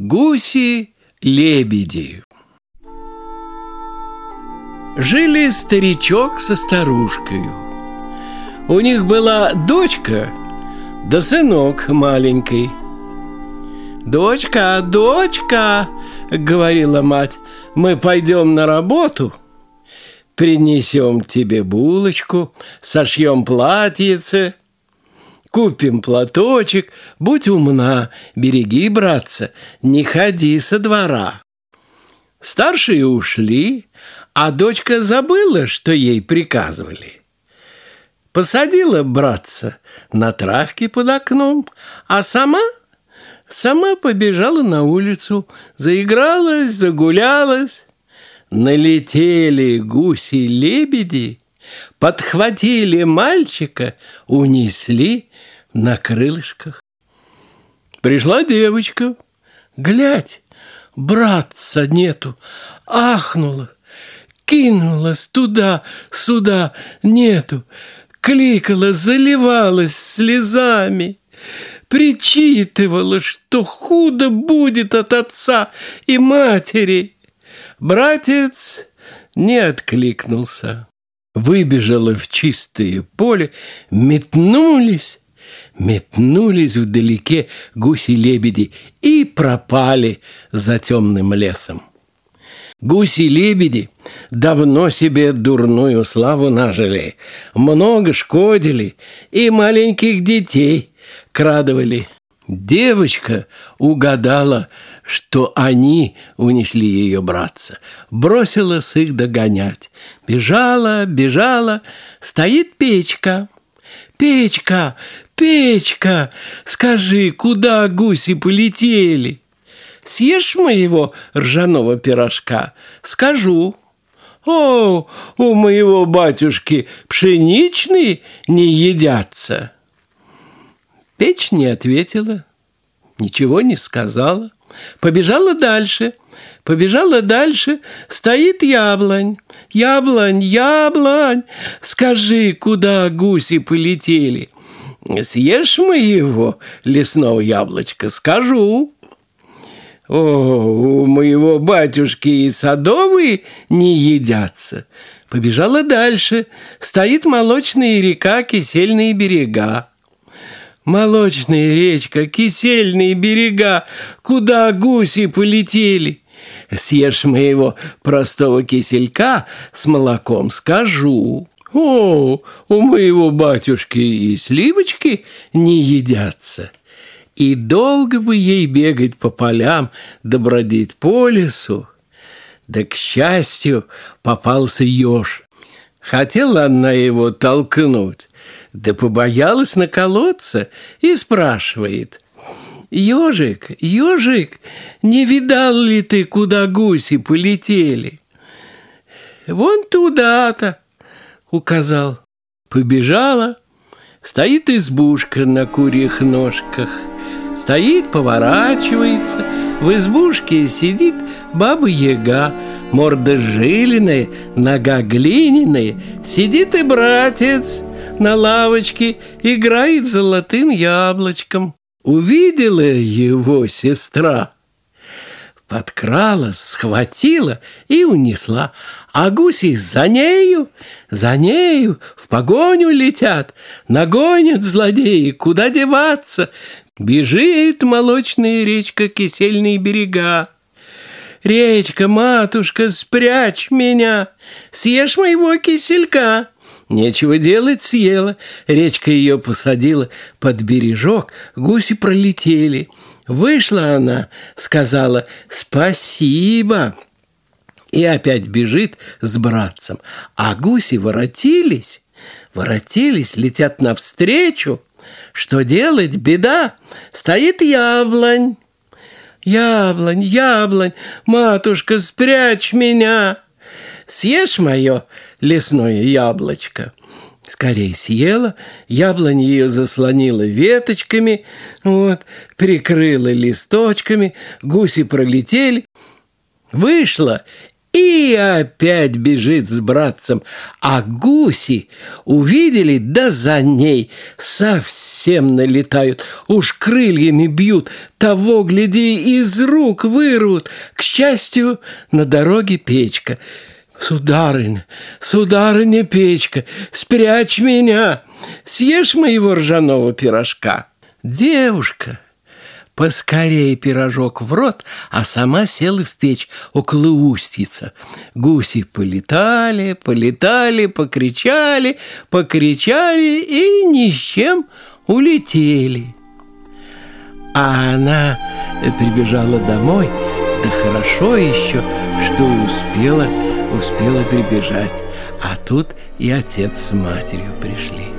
Гуси-лебеди Жили старичок со старушкой. У них была дочка, да сынок маленький. «Дочка, дочка!» — говорила мать, «мы пойдем на работу, принесем тебе булочку, сошьем платьице, Купим платочек, будь умна, береги, братца, не ходи со двора. Старшие ушли, а дочка забыла, что ей приказывали. Посадила братца на травке под окном, а сама, сама побежала на улицу, заигралась, загулялась. Налетели гуси-лебеди, подхватили мальчика, унесли на крылышках. Пришла девочка, глядь, братца нету, ахнула, кинулась туда, сюда, нету, кликала, заливалась слезами, причитывала, что худо будет от отца и матери. Братец не откликнулся. Выбежала в чистое поле, метнулись Метнулись вдалеке гуси-лебеди и пропали за темным лесом. Гуси-лебеди давно себе дурную славу нажили, много шкодили и маленьких детей крадывали. Девочка угадала, что они унесли ее братца, бросилась их догонять. Бежала, бежала, стоит печка. «Печка! Печка! Скажи, куда гуси полетели?» «Съешь моего ржаного пирожка?» «Скажу». «О, у моего батюшки пшеничные не едятся!» Печь не ответила, ничего не сказала. Побежала дальше, побежала дальше, стоит яблонь. Яблонь, яблонь, скажи, куда гуси полетели? Съешь моего лесного яблочка, скажу. О, у моего батюшки и садовые не едятся. Побежала дальше. Стоит молочная река, кисельные берега. Молочная речка, кисельные берега, куда гуси полетели? Съешь моего простого киселька с молоком, скажу. О, у моего батюшки и сливочки не едятся. И долго бы ей бегать по полям, да по лесу. Да, к счастью, попался еж. Хотела она его толкнуть, да побоялась наколоться и спрашивает. «Ежик, ежик, не видал ли ты, куда гуси полетели?» «Вон туда-то», — указал. Побежала, стоит избушка на курьих ножках. Стоит, поворачивается, в избушке сидит баба-яга, морда жилиная, нога глиняная, сидит и братец на лавочке, играет золотым яблочком. Увидела его сестра, подкралась, схватила и унесла, а гуси за нею, за нею в погоню летят, нагонят злодеи, куда деваться, бежит молочная речка кисельные берега. Речка, матушка, спрячь меня, съешь моего киселька. Нечего делать, съела. Речка ее посадила под бережок, гуси пролетели. Вышла она, сказала «Спасибо!» и опять бежит с братцем. А гуси воротились, воротились, летят навстречу. Что делать, беда, стоит яблонь. Яблонь, яблонь, матушка, спрячь меня. Съешь мое лесное яблочко. Скорей съела, яблонь ее заслонила веточками, вот, прикрыла листочками, гуси пролетели. Вышла и опять бежит с братцем. А гуси увидели, да за ней совсем налетают. Уж крыльями бьют, того, гляди, из рук вырвут. К счастью, на дороге печка. Сударыня, сударыня печка, спрячь меня, съешь моего ржаного пирожка. Девушка поскорее пирожок в рот, а сама села в печь около устица. Гуси полетали, полетали, покричали, покричали и ни с чем улетели. А она прибежала домой, да хорошо еще, что успела, успела прибежать. А тут и отец с матерью пришли.